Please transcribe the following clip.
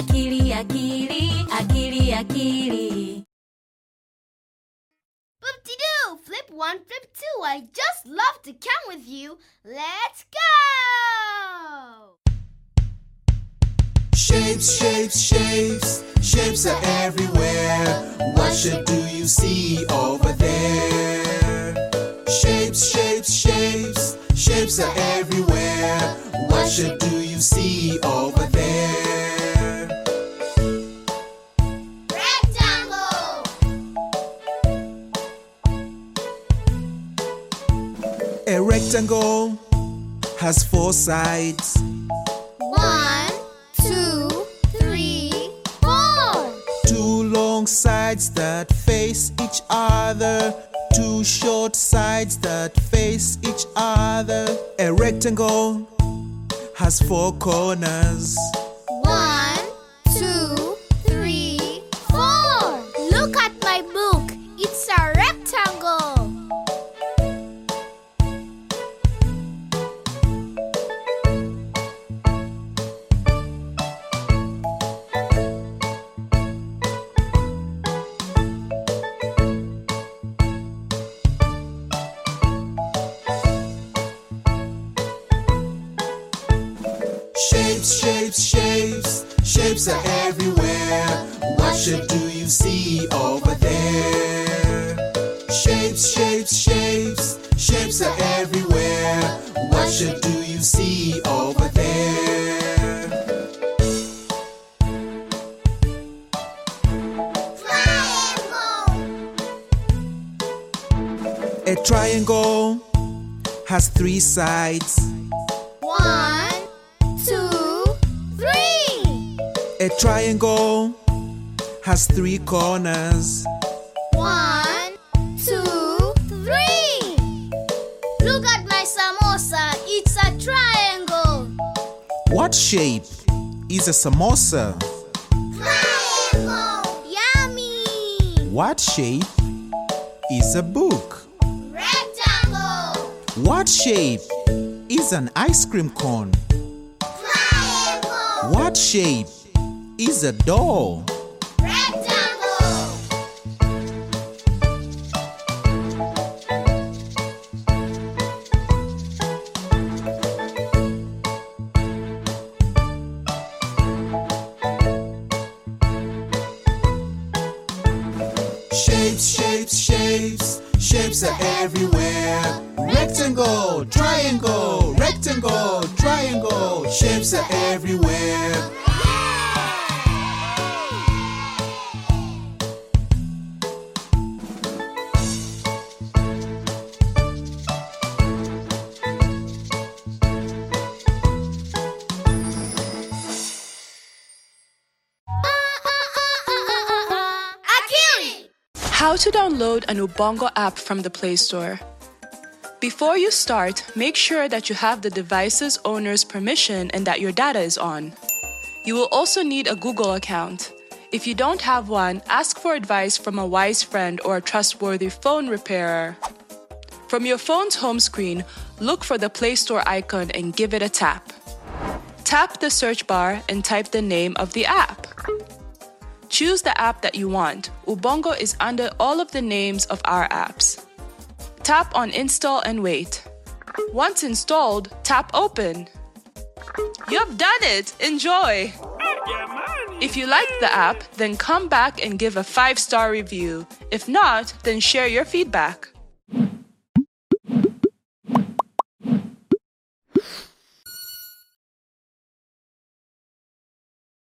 akili akili akili akili Boop-de-doo! Flip one, flip two. I just love to come with you. Let's go! Shapes, shapes, shapes, shapes are everywhere. What shape do you see over there? Shapes, shapes, shapes, shapes are everywhere. What shape do you see over there? Rectangle has four sides. One, two, three, four. Two long sides that face each other. Two short sides that face each other. A rectangle has four corners. Shapes, shapes, shapes, shapes are everywhere. What shape do you see over there? Shapes, shapes, shapes, shapes are everywhere. What shape do you see over there? Triangle. A triangle has three sides. One, A triangle has three corners. One, two, three. Look at my samosa. It's a triangle. What shape is a samosa? Triangle. Yummy. What shape is a book? Rectangle. What shape is an ice cream cone? Triangle. What shape is a doll? Shapes, shapes, shapes, shapes are everywhere. Rectangle, triangle, rectangle, triangle. Shapes are everywhere. How to download an Ubongo app from the Play Store. Before you start, make sure that you have the device's owner's permission and that your data is on. You will also need a Google account. If you don't have one, ask for advice from a wise friend or a trustworthy phone repairer. From your phone's home screen, look for the Play Store icon and give it a tap. Tap the search bar and type the name of the app. Choose the app that you want. Ubongo is under all of the names of our apps. Tap on install and wait. Once installed, tap open. You've done it! Enjoy! If you like the app, then come back and give a five star review. If not, then share your feedback.